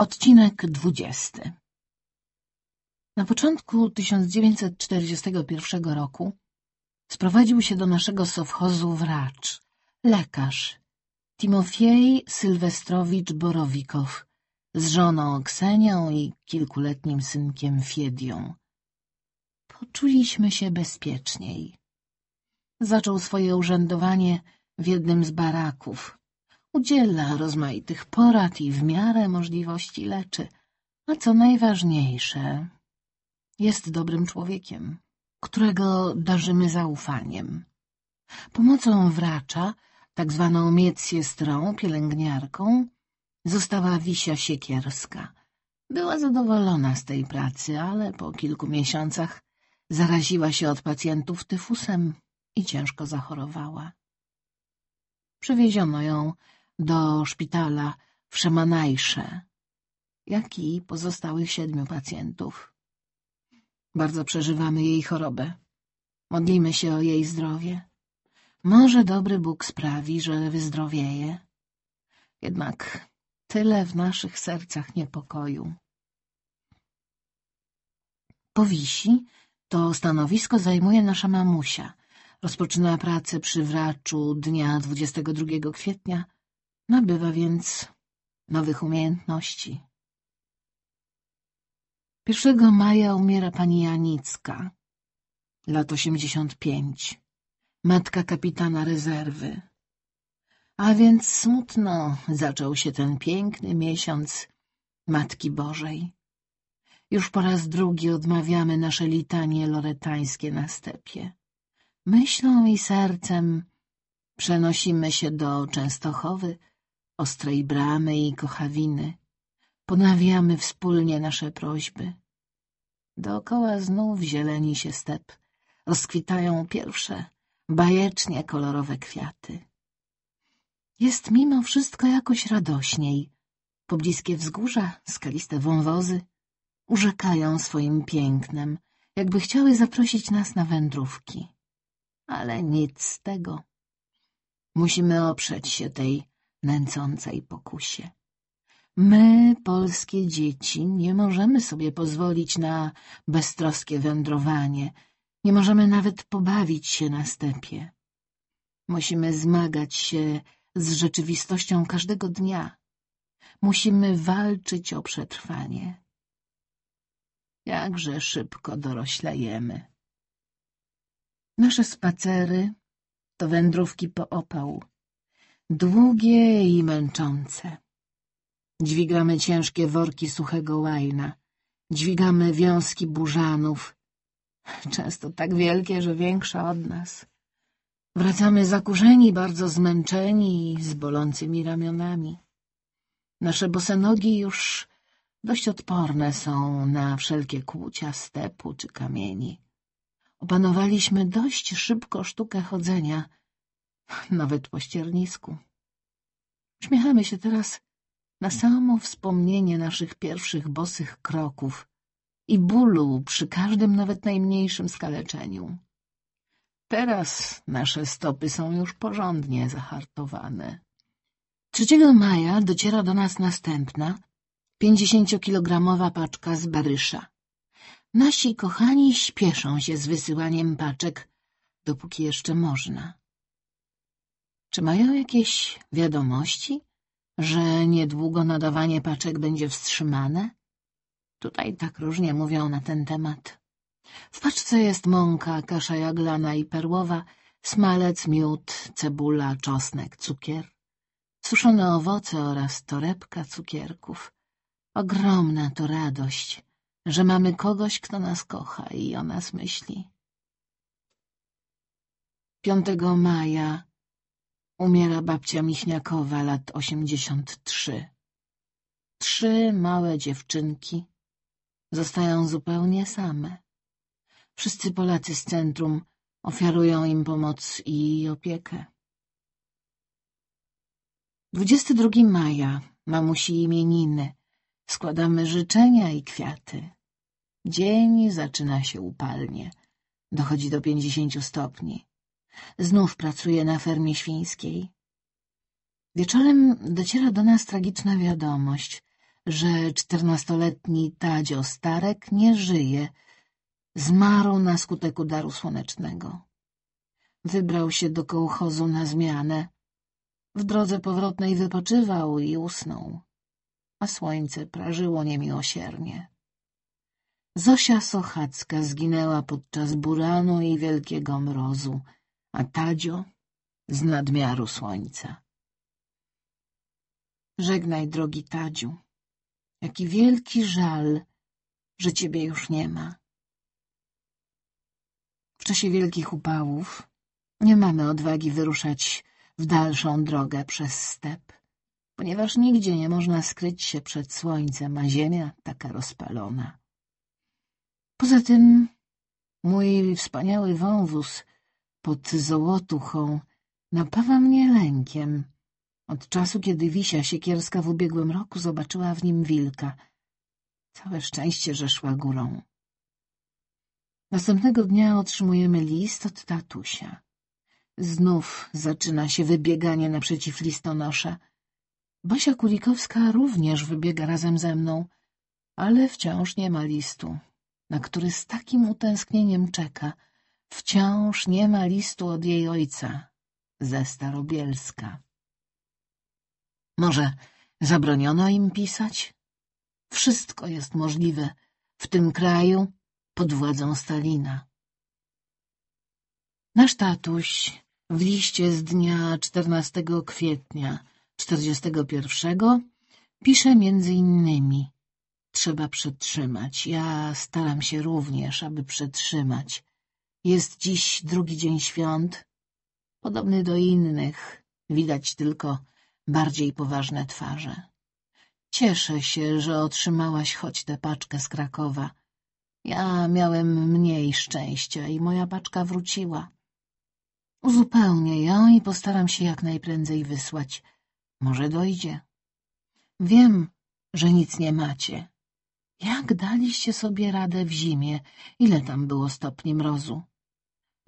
Odcinek dwudziesty Na początku 1941 roku sprowadził się do naszego sowchozu wracz, lekarz, Timofiej Sylwestrowicz Borowikow, z żoną Ksenią i kilkuletnim synkiem Fiedią. Poczuliśmy się bezpieczniej. Zaczął swoje urzędowanie w jednym z baraków. Udziela rozmaitych porad i w miarę możliwości leczy. A co najważniejsze, jest dobrym człowiekiem, którego darzymy zaufaniem. Pomocą wracza, tak zwaną miecjestrą, pielęgniarką, została Wisia Siekierska. Była zadowolona z tej pracy, ale po kilku miesiącach zaraziła się od pacjentów tyfusem i ciężko zachorowała. Przewieziono ją do szpitala w Szemanajsze, jak i pozostałych siedmiu pacjentów. Bardzo przeżywamy jej chorobę. Modlimy się o jej zdrowie. Może dobry Bóg sprawi, że wyzdrowieje. Jednak tyle w naszych sercach niepokoju. Po wisi to stanowisko zajmuje nasza mamusia. Rozpoczyna pracę przy wraczu dnia 22 kwietnia. Nabywa więc nowych umiejętności. 1 maja umiera pani Janicka, lat 85, matka kapitana rezerwy. A więc smutno zaczął się ten piękny miesiąc Matki Bożej. Już po raz drugi odmawiamy nasze litanie loretańskie na stepie. Myślą i sercem przenosimy się do Częstochowy, Ostrej Bramy i Kochawiny. Ponawiamy wspólnie nasze prośby. Dookoła znów zieleni się step. Rozkwitają pierwsze, bajecznie kolorowe kwiaty. Jest mimo wszystko jakoś radośniej. Pobliskie wzgórza, skaliste wąwozy urzekają swoim pięknem, jakby chciały zaprosić nas na wędrówki. Ale nic z tego. Musimy oprzeć się tej nęcącej pokusie. My, polskie dzieci, nie możemy sobie pozwolić na beztroskie wędrowanie, nie możemy nawet pobawić się na stepie. Musimy zmagać się z rzeczywistością każdego dnia. Musimy walczyć o przetrwanie. Jakże szybko doroślejemy. Nasze spacery to wędrówki po opał, długie i męczące. Dźwigamy ciężkie worki suchego łajna, dźwigamy wiązki burzanów, często tak wielkie, że większe od nas. Wracamy zakurzeni, bardzo zmęczeni i z bolącymi ramionami. Nasze bose nogi już dość odporne są na wszelkie kłucia stepu czy kamieni. Opanowaliśmy dość szybko sztukę chodzenia, nawet po ściernisku. Uśmiechamy się teraz na samo wspomnienie naszych pierwszych bosych kroków i bólu przy każdym nawet najmniejszym skaleczeniu. Teraz nasze stopy są już porządnie zahartowane. 3 maja dociera do nas następna, pięćdziesięciokilogramowa paczka z Barysza. Nasi kochani śpieszą się z wysyłaniem paczek, dopóki jeszcze można. Czy mają jakieś wiadomości, że niedługo nadawanie paczek będzie wstrzymane? Tutaj tak różnie mówią na ten temat. W paczce jest mąka, kasza jaglana i perłowa, smalec, miód, cebula, czosnek, cukier, suszone owoce oraz torebka cukierków. Ogromna to radość, że mamy kogoś, kto nas kocha i o nas myśli. 5 maja umiera babcia Michniakowa, lat osiemdziesiąt trzy. Trzy małe dziewczynki zostają zupełnie same. Wszyscy Polacy z centrum ofiarują im pomoc i opiekę. 22 maja, mamusi imieniny. Składamy życzenia i kwiaty. Dzień zaczyna się upalnie. Dochodzi do pięćdziesięciu stopni. Znów pracuję na fermie świńskiej. Wieczorem dociera do nas tragiczna wiadomość. że czternastoletni Tadzio Starek nie żyje. Zmarł na skutek udaru słonecznego. Wybrał się do kołchozu na zmianę. W drodze powrotnej wypoczywał i usnął, a słońce prażyło niemiłosiernie. Zosia Sochacka zginęła podczas buranu i wielkiego mrozu, a Tadzio z nadmiaru słońca. Żegnaj, drogi Tadziu, jaki wielki żal, że ciebie już nie ma. W czasie wielkich upałów nie mamy odwagi wyruszać w dalszą drogę przez step, ponieważ nigdzie nie można skryć się przed słońcem, a ziemia taka rozpalona. Poza tym mój wspaniały wąwóz pod Zołotuchą napawa mnie lękiem. Od czasu, kiedy Wisia Siekierska w ubiegłym roku zobaczyła w nim wilka. Całe szczęście, że szła górą. Następnego dnia otrzymujemy list od tatusia. Znów zaczyna się wybieganie naprzeciw listonosza. Basia Kulikowska również wybiega razem ze mną, ale wciąż nie ma listu, na który z takim utęsknieniem czeka. Wciąż nie ma listu od jej ojca, ze Starobielska. Może zabroniono im pisać? Wszystko jest możliwe w tym kraju pod władzą Stalina. Nasz tatuś w liście z dnia 14 kwietnia 41 pisze między innymi Trzeba przetrzymać. Ja staram się również, aby przetrzymać. Jest dziś drugi dzień świąt, podobny do innych, widać tylko bardziej poważne twarze. Cieszę się, że otrzymałaś choć tę paczkę z Krakowa. Ja miałem mniej szczęścia i moja paczka wróciła. Uzupełnię ją i postaram się jak najprędzej wysłać. Może dojdzie. Wiem, że nic nie macie. Jak daliście sobie radę w zimie? Ile tam było stopni mrozu?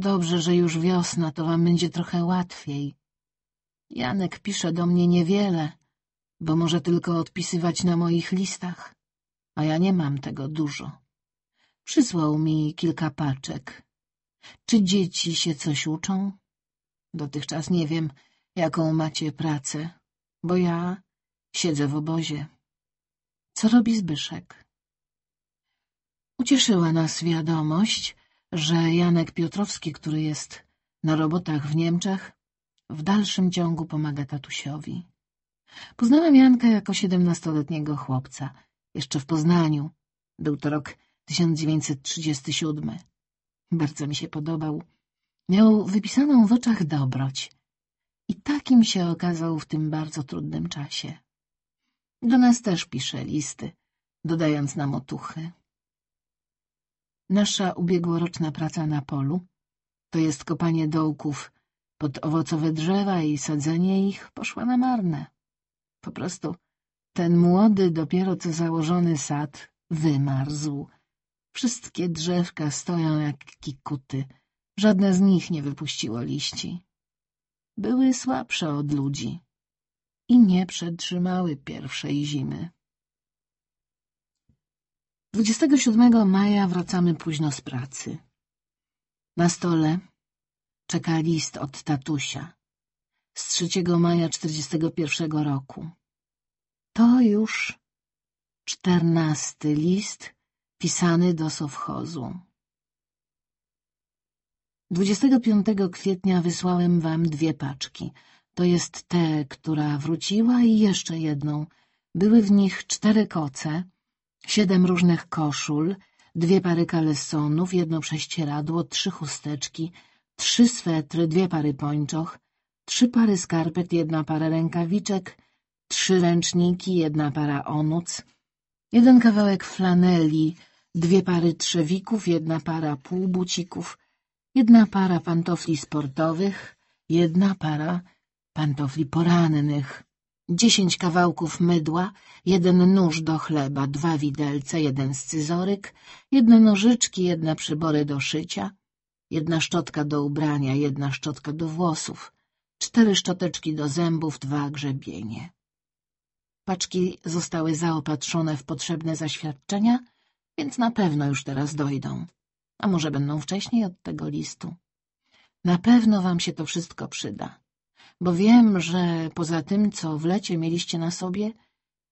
Dobrze, że już wiosna, to wam będzie trochę łatwiej. Janek pisze do mnie niewiele, bo może tylko odpisywać na moich listach, a ja nie mam tego dużo. Przysłał mi kilka paczek. Czy dzieci się coś uczą? Dotychczas nie wiem, jaką macie pracę, bo ja siedzę w obozie. Co robi Zbyszek? Ucieszyła nas wiadomość, że Janek Piotrowski, który jest na robotach w Niemczech, w dalszym ciągu pomaga tatusiowi. Poznałem Janka jako siedemnastoletniego chłopca, jeszcze w Poznaniu. Był to rok 1937. Bardzo mi się podobał. Miał wypisaną w oczach dobroć. I takim się okazał w tym bardzo trudnym czasie. Do nas też pisze listy, dodając nam otuchy. Nasza ubiegłoroczna praca na polu, to jest kopanie dołków pod owocowe drzewa i sadzenie ich, poszła na marne. Po prostu ten młody, dopiero co założony sad wymarzł. Wszystkie drzewka stoją jak kikuty, żadne z nich nie wypuściło liści. Były słabsze od ludzi i nie przetrzymały pierwszej zimy. 27 maja wracamy późno z pracy. Na stole czeka list od tatusia z 3 maja 41 roku. To już czternasty list pisany do sowchozu. 25 kwietnia wysłałem wam dwie paczki. To jest te, która wróciła i jeszcze jedną. Były w nich cztery koce, siedem różnych koszul, dwie pary kalesonów, jedno prześcieradło, trzy chusteczki, trzy swetry, dwie pary pończoch, trzy pary skarpet, jedna para rękawiczek, trzy ręczniki, jedna para onuc, jeden kawałek flaneli, dwie pary trzewików, jedna para półbucików, jedna para pantofli sportowych, jedna para pantofli porannych, dziesięć kawałków mydła, jeden nóż do chleba, dwa widelce, jeden scyzoryk, jedne nożyczki, jedne przybory do szycia, jedna szczotka do ubrania, jedna szczotka do włosów, cztery szczoteczki do zębów, dwa grzebienie. Paczki zostały zaopatrzone w potrzebne zaświadczenia, więc na pewno już teraz dojdą. A może będą wcześniej od tego listu. Na pewno wam się to wszystko przyda, bo wiem, że poza tym, co w lecie mieliście na sobie,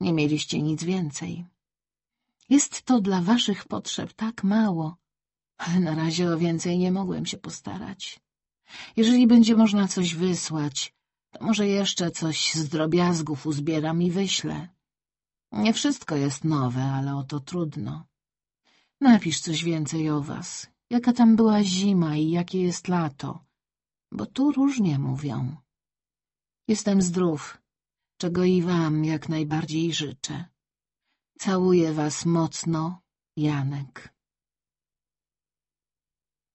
nie mieliście nic więcej. Jest to dla waszych potrzeb tak mało, ale na razie o więcej nie mogłem się postarać. Jeżeli będzie można coś wysłać, to może jeszcze coś z drobiazgów uzbieram i wyślę. Nie wszystko jest nowe, ale o to trudno. Napisz coś więcej o was, jaka tam była zima i jakie jest lato, bo tu różnie mówią. Jestem zdrów, czego i wam jak najbardziej życzę. Całuję was mocno, Janek.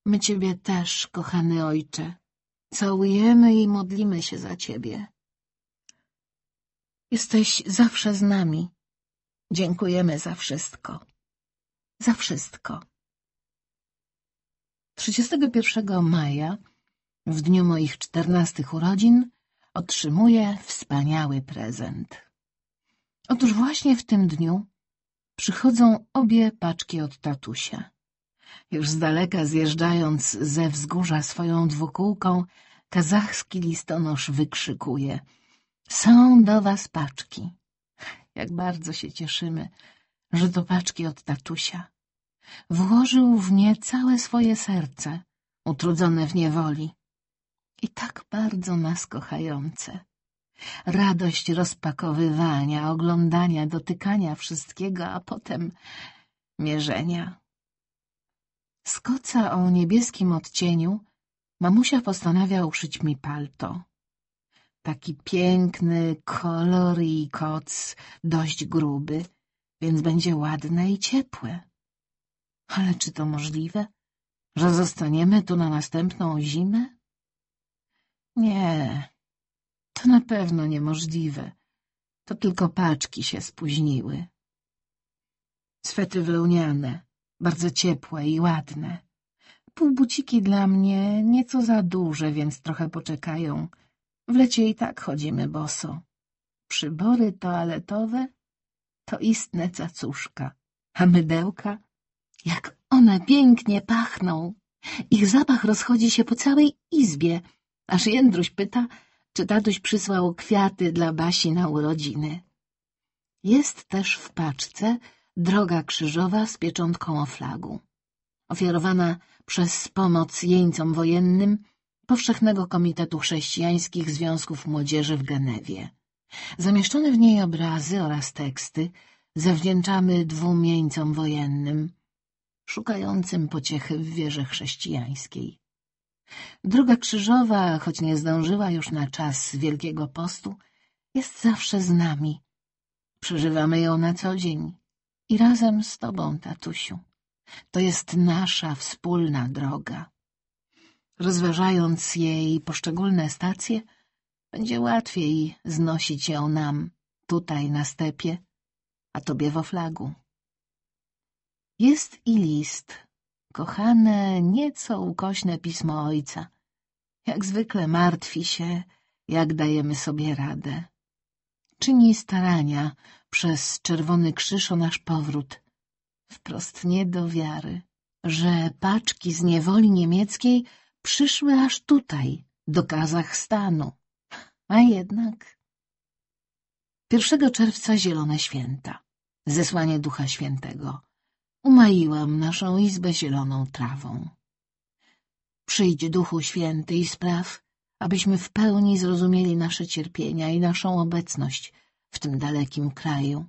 My ciebie też, kochany ojcze, całujemy i modlimy się za ciebie. Jesteś zawsze z nami. Dziękujemy za wszystko. Za wszystko. 31 maja, w dniu moich czternastych urodzin, otrzymuję wspaniały prezent. Otóż właśnie w tym dniu przychodzą obie paczki od tatusia. Już z daleka zjeżdżając ze wzgórza swoją dwukółką, kazachski listonosz wykrzykuje — Są do was paczki. Jak bardzo się cieszymy, że to paczki od tatusia. Włożył w nie całe swoje serce, utrudzone w niewoli. I tak bardzo nas kochające. Radość rozpakowywania, oglądania, dotykania wszystkiego, a potem mierzenia. Z koca o niebieskim odcieniu mamusia postanawia uszyć mi palto. Taki piękny kolor i koc, dość gruby, więc będzie ładne i ciepłe. Ale czy to możliwe, że zostaniemy tu na następną zimę? Nie, to na pewno niemożliwe. To tylko paczki się spóźniły. Swety wełniane, bardzo ciepłe i ładne. Półbuciki dla mnie nieco za duże, więc trochę poczekają. W lecie i tak chodzimy boso. Przybory toaletowe to istne cacuszka, a mydełka, jak one pięknie pachną. Ich zapach rozchodzi się po całej izbie, aż Jędruś pyta, czy tatuś przysłał kwiaty dla Basi na urodziny. Jest też w paczce droga krzyżowa z pieczątką o flagu, ofiarowana przez pomoc jeńcom wojennym Powszechnego Komitetu Chrześcijańskich Związków Młodzieży w Genewie. Zamieszczone w niej obrazy oraz teksty zawdzięczamy dwóm jeńcom wojennym, szukającym pociechy w wierze chrześcijańskiej. Droga krzyżowa, choć nie zdążyła już na czas Wielkiego Postu, jest zawsze z nami. Przeżywamy ją na co dzień i razem z tobą, tatusiu. To jest nasza wspólna droga. Rozważając jej poszczególne stacje, będzie łatwiej znosić ją nam tutaj na stepie, a tobie w oflagu. Jest i list, kochane, nieco ukośne pismo ojca. Jak zwykle martwi się, jak dajemy sobie radę. Czyni starania przez Czerwony Krzyż o nasz powrót. Wprost nie do wiary, że paczki z niewoli niemieckiej przyszły aż tutaj, do Kazachstanu. A jednak... 1 czerwca Zielone Święta. Zesłanie Ducha Świętego. Umaiłam naszą izbę zieloną trawą. Przyjdź, Duchu Święty, i spraw, abyśmy w pełni zrozumieli nasze cierpienia i naszą obecność w tym dalekim kraju.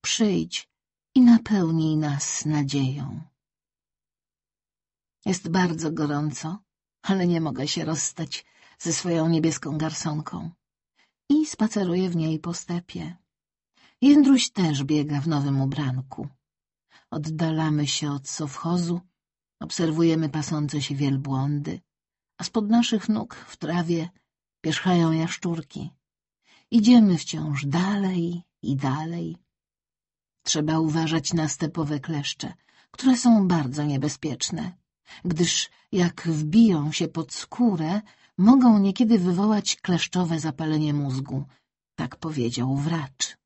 Przyjdź i napełnij nas nadzieją. Jest bardzo gorąco, ale nie mogę się rozstać ze swoją niebieską garsonką i spaceruję w niej po stepie. Jędruś też biega w nowym ubranku. Oddalamy się od sowchozu, obserwujemy pasące się wielbłądy, a spod naszych nóg w trawie pierzchają jaszczurki. Idziemy wciąż dalej i dalej. Trzeba uważać na stepowe kleszcze, które są bardzo niebezpieczne, gdyż jak wbiją się pod skórę, mogą niekiedy wywołać kleszczowe zapalenie mózgu, tak powiedział wracz.